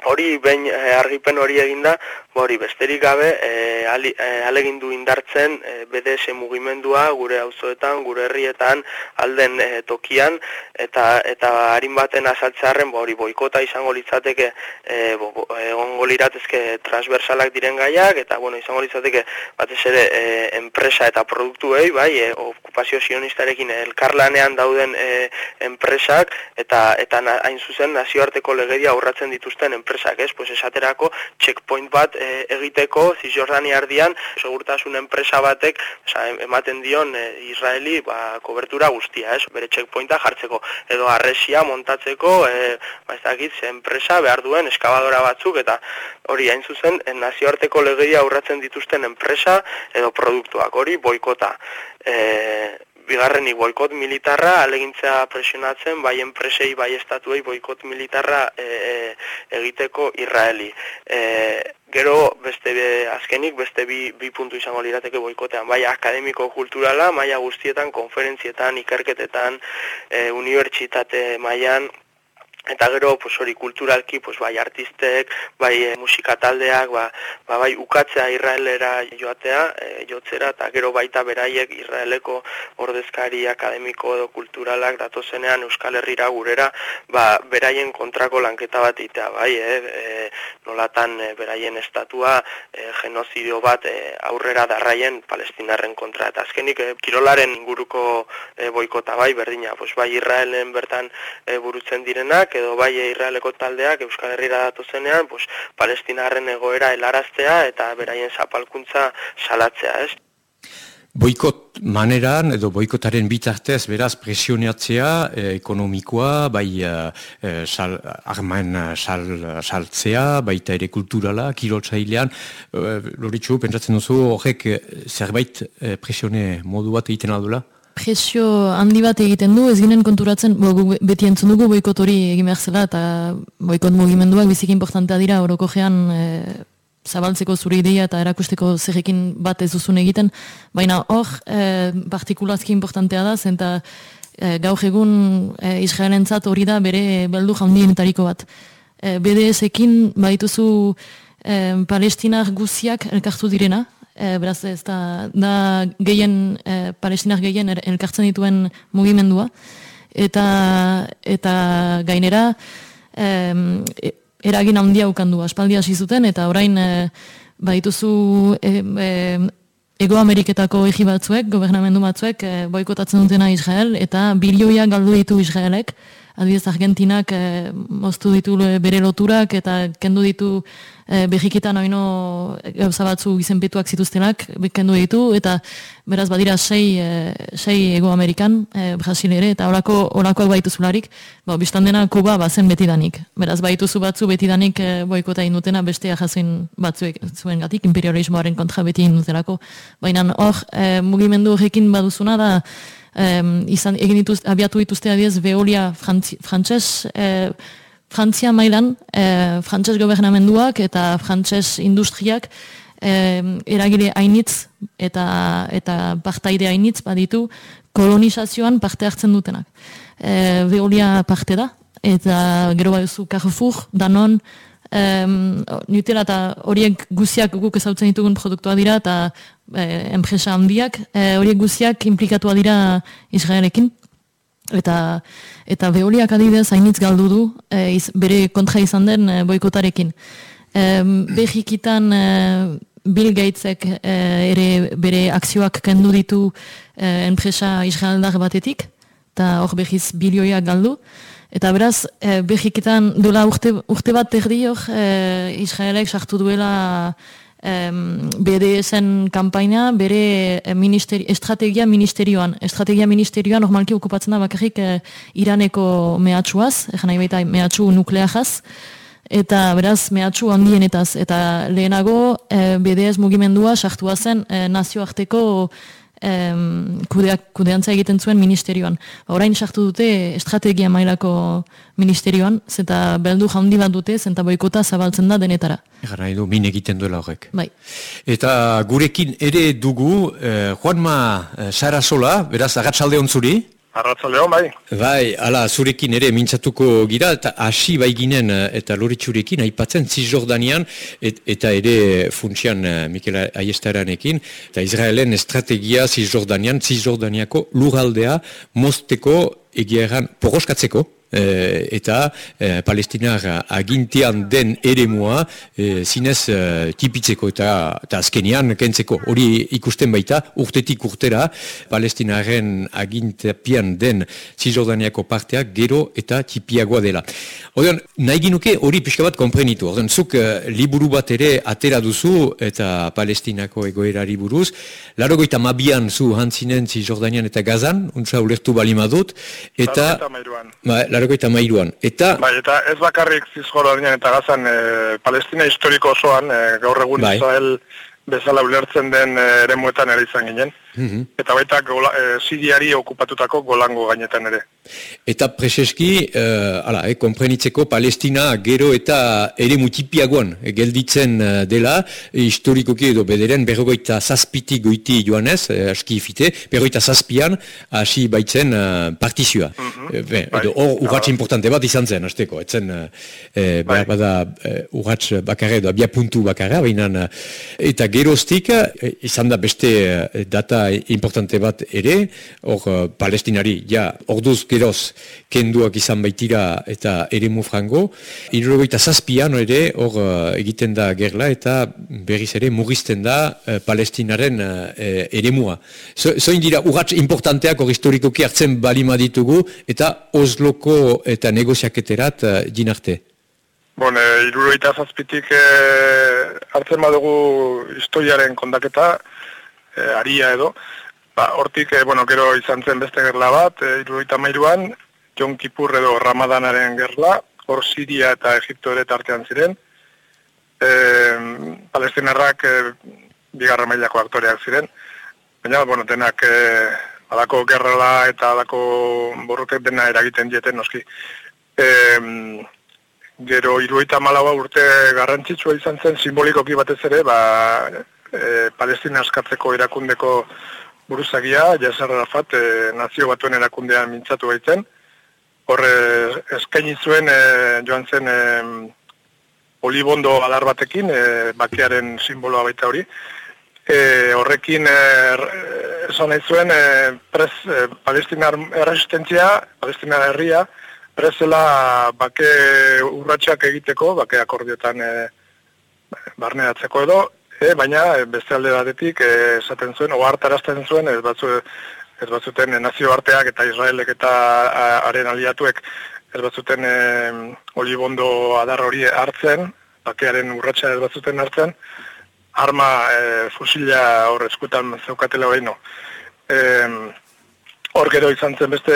Hori behin e, argipen hori eginda, hori besterik gabe e, ali, e, alegindu indartzen e, BDS mugimendua gure auzoetan, gure herrietan alden e, tokian eta eta harin baten azaltzearren ba hori boikota izango litzateke e, bo, bo, egongo liratezke transversalak diren gaiak eta bueno, izango litzateke batez ere e, enpresa eta produktuei, bai, e, okupazio sionistarekin elkarlanean dauden e, enpresak eta eta hain zuzen nazioarteko legedia aurratzen dituzten enpresak, ez? Pues esaterako checkpoint bat e, egiteko Cisjordania ardian segurtasun enpresa batek, oza, ematen dion e, Israeli ba, kobertura guztia, ez? Bere checkpointa jartzeko edo arresia montatzeko, e, ba ez dakit, enpresa behar duen eskabadora batzuk eta hori hain zuzen en nazioarteko legeia aurratzen dituzten enpresa edo produktuak, hori boikota. E, bigarrenik boikot militarra alegintzea presionatzen bai enpresei bai estatuei boikot militarra e, e, egiteko Israeli. E, gero beste be, azkenik beste bi, bi puntu izango lirateke boikotean bai akademiko kulturala, maila guztietan, konferentzietan, ikerketetan, e, unibertsitate mailan eta gero pues hori kulturalki pues bai artistek bai e, musika taldeak ba, ba, bai ukatzea Israelera joatea e, jotzera eta gero baita beraiek Israeleko ordezkari akademiko edo kulturalak datozenean Euskal Herrira gurera ba, beraien kontrako lanketa bat itea bai eh, e, nolatan e, beraien estatua e, genozidio bat e, aurrera darraien palestinarren kontra. Eta azkenik e, kirolaren inguruko e, boikota bai berdina. Pues bai Israelen bertan e, burutzen direnak edo bai Israeleko taldeak Euskal Herrira datu zenean, pues, palestinarren egoera helaraztea eta beraien zapalkuntza salatzea, ez? Boikot maneran edo boikotaren bitartez beraz presionatzea eh, ekonomikoa, bai eh, sal, armaen sal, saltzea, baita ere kulturala, kiroltzailean, eh, loritxu, pentsatzen duzu horrek zerbait presione modu bat egiten aldula? Presio handi bat egiten du, ez ginen konturatzen, bo, beti entzun dugu boikot hori egin behar zela, eta boikot mugimenduak bizik importantea dira oroko gean e, zabaltzeko zure ideia eta erakusteko zerrekin bat ez duzun egiten, baina hor e, partikulazki importantea da, zenta e, gaur egun e, Israelentzat hori da bere beldu jaundienetariko bat. E, BDS-ekin baituzu e, palestinak guziak elkartu direna, e, beraz ez da, da gehien, e, palestinak gehien er, elkartzen dituen mugimendua, eta, eta gainera e, eragin handia ukandu, aspaldi hasi zuten, eta orain e, baituzu e, e, Ego Ameriketako egi batzuek, gobernamendu batzuek, e, boikotatzen dutena Israel, eta bilioia galdu ditu Israelek, adibidez Argentinak e, moztu ditu bere loturak, eta kendu ditu e, behikitan oino gauza batzu izenpetuak zituztenak, kendu ditu, eta beraz badira sei, e, sei ego Amerikan, e, Brasil ere, eta orako, orakoak baitu zularik, bo, biztan dena Kuba bazen betidanik. Beraz baituzu batzu betidanik e, boikota indutena bestea jazen batzuek zuen gatik, imperialismoaren kontra beti indutelako. Baina hor, e, mugimendu horrekin baduzuna da, Um, izan, egin dituz, abiatu dituzte adiez, Veolia frantxez, e, Frantzia mailan, e, frantses gobernamenduak eta frantses industriak e, eragile hainitz eta, eta partaide hainitz baditu kolonizazioan parte hartzen dutenak. E, Veolia parte da, eta gero baduzu Carrefour, Danon, Um, nutela eta horiek guziak guk ezautzen ditugun produktua dira eta enpresa handiak e, horiek guziak implikatu dira Israelekin eta eta beoliak adibidez hainitz galdu du e, bere kontra izan den e, boikotarekin. E, Behikitan e, Bill Gatesek e, ere bere akzioak kendu ditu e, enpresa israeldar batetik, eta hor behiz bilioiak galdu. Eta beraz, e, behikitan dola urte, urte bat erdi hor, e, Israelek sartu duela um, BDSen kampaina bere eh, ministeri, estrategia ministerioan. Estrategia ministerioan normalki okupatzen da bakarrik eh, Iraneko mehatxuaz, egan nahi baita mehatxu nukleajaz, eta beraz mehatxu handienetaz. Eta lehenago eh, BDS mugimendua sartua zen eh, nazioarteko em, kudeak, kudeantza egiten zuen ministerioan. Orain sartu dute estrategia mailako ministerioan, zeta beldu jaundi bat dute, zenta boikota zabaltzen da denetara. Egan nahi du, min egiten duela horrek. Bai. Eta gurekin ere dugu, eh, Juanma eh, Sarasola, beraz, agatsalde ontzuri? Arratzaleo, bai. Bai, ala, zurekin ere mintzatuko gira, eta hasi bai ginen eh, eta loritxurekin, aipatzen Zizordanean, et, eta ere funtsian uh, Mikel Aiestaranekin, eta Israelen estrategia Zizordanean, Zizordaniako luraldea mozteko egiaran poroskatzeko, e, eta e, palestinar agintean den ere mua e, zinez e, tipitzeko eta, eta azkenian kentzeko hori ikusten baita urtetik urtera palestinaren agintepian den zizordaniako parteak gero eta tipiagoa dela. Odean, nahi ginuke hori pixka bat komprenitu. Odean, zuk liburu bat ere atera duzu eta palestinako egoerari buruz. Laro goita mabian zu hantzinen zizordanian eta gazan, untsa ulertu balimadut. Eta, ba, eta mairuan. Eta... Bai, eta ez bakarrik zizgoro eta gazan e, Palestina historiko osoan, e, gaur egun bai. Israel bezala ulertzen den e, ere muetan ere izan ginen. Mhm. Eta baita gola, e, Siriari okupatutako golango gainetan ere. Eta preseski, uh, ala, eh, komprenitzeko Palestina gero eta ere mutipiagoan gelditzen uh, dela, historikoki edo bederen berrogoita zazpiti goiti joanez, eh, aski ifite, berrogoita zazpian hasi baitzen uh, partizioa. Mm -hmm. edo hor urratx importante bat izan zen, azteko, etzen uh, eh, bai. bada urratx bakarra edo abia puntu bakarra, baina eta geroztik izan da beste uh, importante bat ere, hor uh, palestinari, ja, orduz geroz kenduak izan baitira eta ere mufrango, irrogoita zazpian ere hor uh, egiten da gerla eta berriz ere mugizten da uh, palestinaren ere mua. Zoin dira, urratz importanteak hor historikoki hartzen balima ditugu eta Osloko eta negoziaketerat dinarte. Bon, e, iruroita zazpitik e, hartzen badugu historiaren kondaketa, e, aria edo, ba, hortik, e, bueno, gero izan zen beste gerla bat, e, iruroita mairuan, Jon Kipur edo Ramadanaren gerla, hor Siria eta Egipto ere tartean ziren, e, palestinarrak e, bigarra mailako aktoreak ziren, baina, bueno, denak e, alako gerrala eta alako borrotek dena eragiten dieten noski. E, gero iruita malaua urte garrantzitsua izan zen simbolikoki batez ere, ba, e, Palestina askatzeko erakundeko buruzagia, Jasar Arafat, e, nazio batuen erakundean mintzatu baitzen. Horre, eskaini zuen e, joan zen e, olibondo adar batekin, e, bakearen simboloa baita hori. E, horrekin e, esan nahi zuen e, pres, e, Palestinar erresistentzia, Palestinar herria, Prezela bake urratsak egiteko, bake akordiotan e, barneatzeko edo, e, baina e, beste alde batetik e, esaten zuen, oartarazten zuen, ez, batzu, ez batzuten nazio arteak eta Israelek eta haren aliatuek ez batzuten e, olibondo adar hori hartzen, bakearen urratsa ez batzuten hartzen, arma e, fusila hor eskutan zeukatela baino. E, hor gero izan zen beste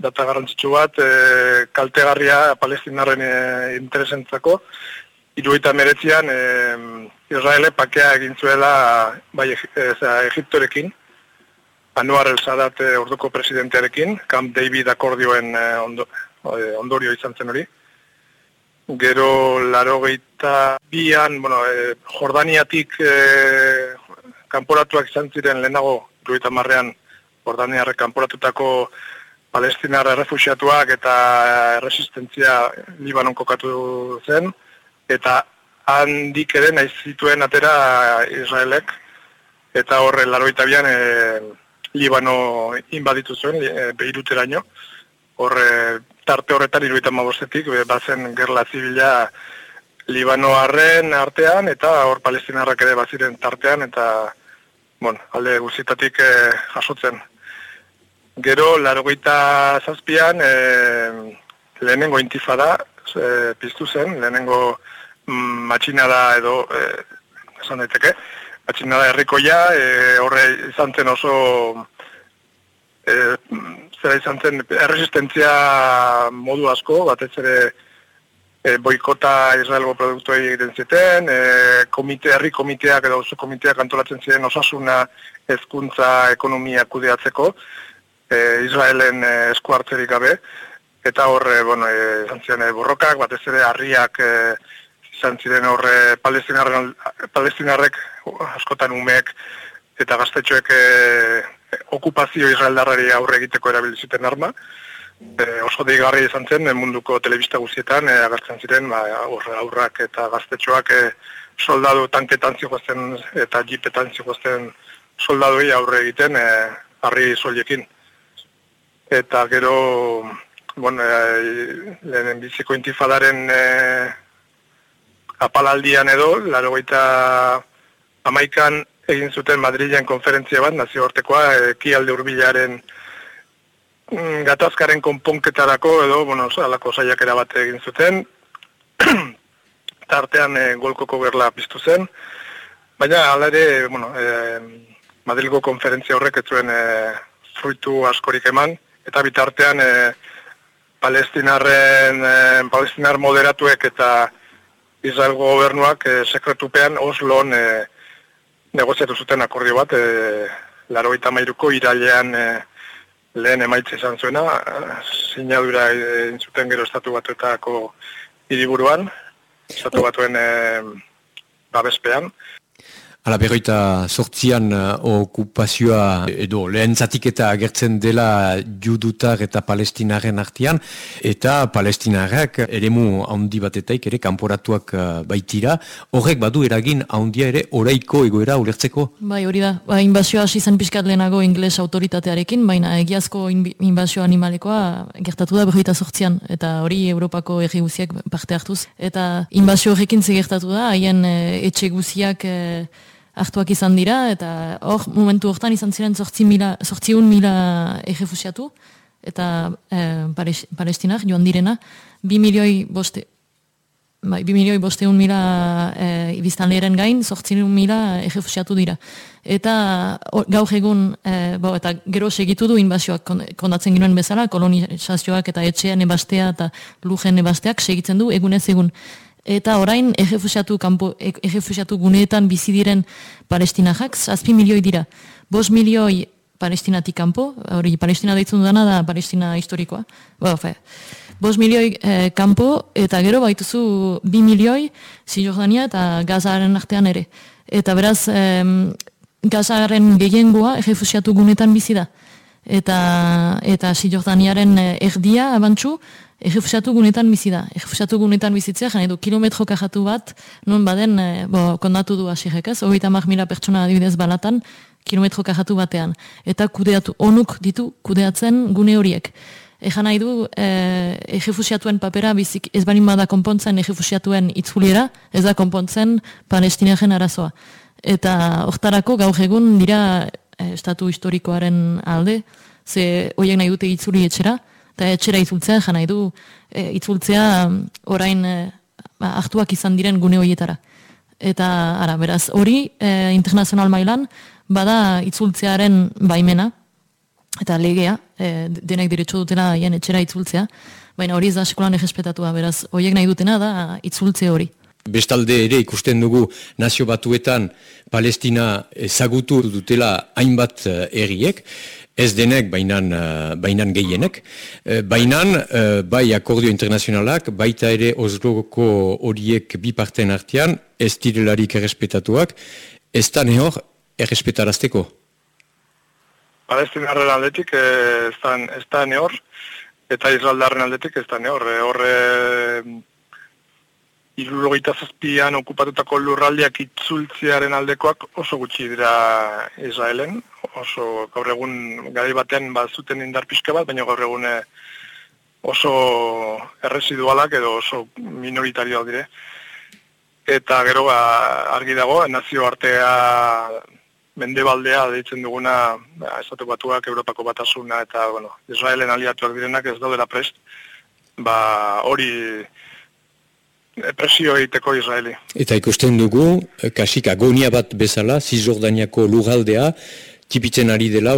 data garrantzitsu bat, e, kaltegarria palestinarren e, interesentzako, iruita meretzian e, Israele pakea egin zuela bai, e, Egiptorekin, Anuar el Sadat e, orduko presidentearekin, Camp David akordioen e, ondo, e, ondorio izan zen hori. Gero laro bian, bueno, e, Jordaniatik e, kanporatuak izan ziren lehenago, iruita marrean, Jordaniarrek kanporatutako palestinar errefusiatuak eta erresistentzia Libanon kokatu zen, eta handik ere nahi zituen atera Israelek, eta horre laroita bian e, Libano inbaditu zuen, e, behirutera ino, horre tarte horretan iruita mabostetik, be, bazen gerla zibila Libanoarren artean, eta hor palestinarrak ere baziren tartean, eta bon, alde guzitatik e, jasotzen. Gero, larogeita zazpian, e, lehenengo intifada e, piztu zen, lehenengo mm, matxinada edo, e, esan daiteke, matxinada herrikoia, e, horre izan zen oso, e, zera izan zen, erresistentzia modu asko, batez ere e, boikota Israelgo produktuei egiten ziten, e, komite, herri komiteak edo oso komiteak antolatzen ziren osasuna hezkuntza ekonomia kudeatzeko, e, Israelen e, esku hartzerik gabe, eta horre, bueno, e, zantzian, e, borrokak, batez ere, harriak e, izan ziren horre palestinarrek, askotan umeek, eta gaztetxoek e, okupazio israeldarrari aurre egiteko erabiliziten arma, e, oso deigarri izan zen, munduko telebista guztietan, e, agertzen ziren, ba, aurrak eta gaztetxoak e, soldadu tanketan zikoazten eta jipetan zikoazten soldadui aurre egiten, e, harri soliekin. Eta gero bueno, e, lehenen biziko intifadaren e, apalaldian edo, laro gaita amaikan egin zuten Madrilen konferentzia bat, nazio hortekoa, e, kialde urbilaren mm, gatazkaren konponketarako edo, bueno, alako saiakera bat egin zuten, tartean e, golkoko gerla piztu zen, baina alare, bueno, e, Madrilgo konferentzia horrek ez zuen e, fruitu askorik eman, eta bitartean e, palestinarren, e, palestinar moderatuek eta Israel gobernuak e, sekretupean Oslon e, negoziatu zuten akordio bat, e, laro eta mairuko irailean e, lehen emaitza izan zuena, sinadura intzuten gero estatu batuetako hiriburuan, estatu batuen e, babespean. Ala berroita sortzian uh, okupazioa edo lehen zatiketa agertzen dela judutar eta palestinaren artian eta palestinarrak eremu handi batetaik ere kanporatuak uh, baitira. Horrek badu eragin handia ere oraiko egoera ulertzeko? Bai hori da, ba, inbazioa zen pixkat lehenago ingles autoritatearekin baina egiazko inbazio animalekoa gertatu da berroita sortzian eta hori Europako erri guziak parte hartuz. Eta inbazio horrekin gertatu da haien e, etxe guziak e, hartuak izan dira, eta hor, momentu hortan izan ziren sortzi mila, mila egefusiatu, eta e, palestinak joan direna, bi milioi boste, bai, bi milioi boste un mila e, ibiztan leheren gain, sortzi mila egefusiatu dira. Eta gaur egun, e, bo, eta gero segitu du inbazioak kondatzen ginoen bezala, kolonizazioak eta etxean ebastea eta lujen ebasteak segitzen du egunez egun eta orain egefusiatu kanpo egefusiatu guneetan bizi diren palestinajak zazpi milioi dira. Bos milioi palestinatik kanpo, hori palestina deitzen dudana da palestina historikoa. Ba, fe. Bos milioi eh, kanpo eta gero baituzu bi milioi Jordania eta Gazaren artean ere. Eta beraz, eh, Gazaren gehiengoa egefusiatu guneetan bizi da. Eta, eta Jordaniaren eh, erdia abantzu, Errefusiatu gunetan bizi da. Errefusiatu gunetan bizitzea, jane du, kilometro kajatu bat, non baden, e, bo, kondatu du asirek ez, hori tamak mila pertsona adibidez balatan, kilometro kajatu batean. Eta kudeatu, onuk ditu kudeatzen gune horiek. Ejan nahi du, e, papera bizik ez banin bada konpontzen errefusiatuen itzuliera, ez da konpontzen palestinajen arazoa. Eta hortarako gaur egun dira e, estatu historikoaren alde, ze horiek nahi dute itzuli etxera, eta etxera itzultzea, jana du, e, itzultzea orain e, ba, hartuak izan diren gune horietara. Eta, ara, beraz, hori e, internazional mailan, bada itzultzearen baimena, eta legea, e, denek diretso dutela haien etxera itzultzea, baina hori ez da sekulan egespetatua, beraz, horiek nahi dutena da itzultze hori. Bestalde ere ikusten dugu nazio batuetan Palestina ezagutu dutela hainbat e, erriek, ez denek bainan, uh, bainan gehienek. Uh, bainan, uh, bai akordio internazionalak, baita ere Osloko horiek bi parten artean, ez direlarik errespetatuak, ez da nehor errespetarazteko? Palestinarren aldetik ez da, ez da nehor, eta Israeldarren aldetik ez da nehor. Horre, irurogeita zazpian okupatutako lurraldiak itzultzearen aldekoak oso gutxi dira Israelen, oso gaur egun gari batean bazuten indar pixka bat, baina gaur egun eh, oso erresidualak edo oso minoritarioak dire. Eta gero ba, argi dago, nazio artea mendebaldea deitzen duguna ba, esatu batuak, Europako batasuna eta bueno, Israelen aliatuak direnak ez daudela prest, ba, hori presio egiteko Israeli. Eta ikusten dugu, kasik agonia bat bezala, Zizordaniako lugaldea, tipitzen ari dela,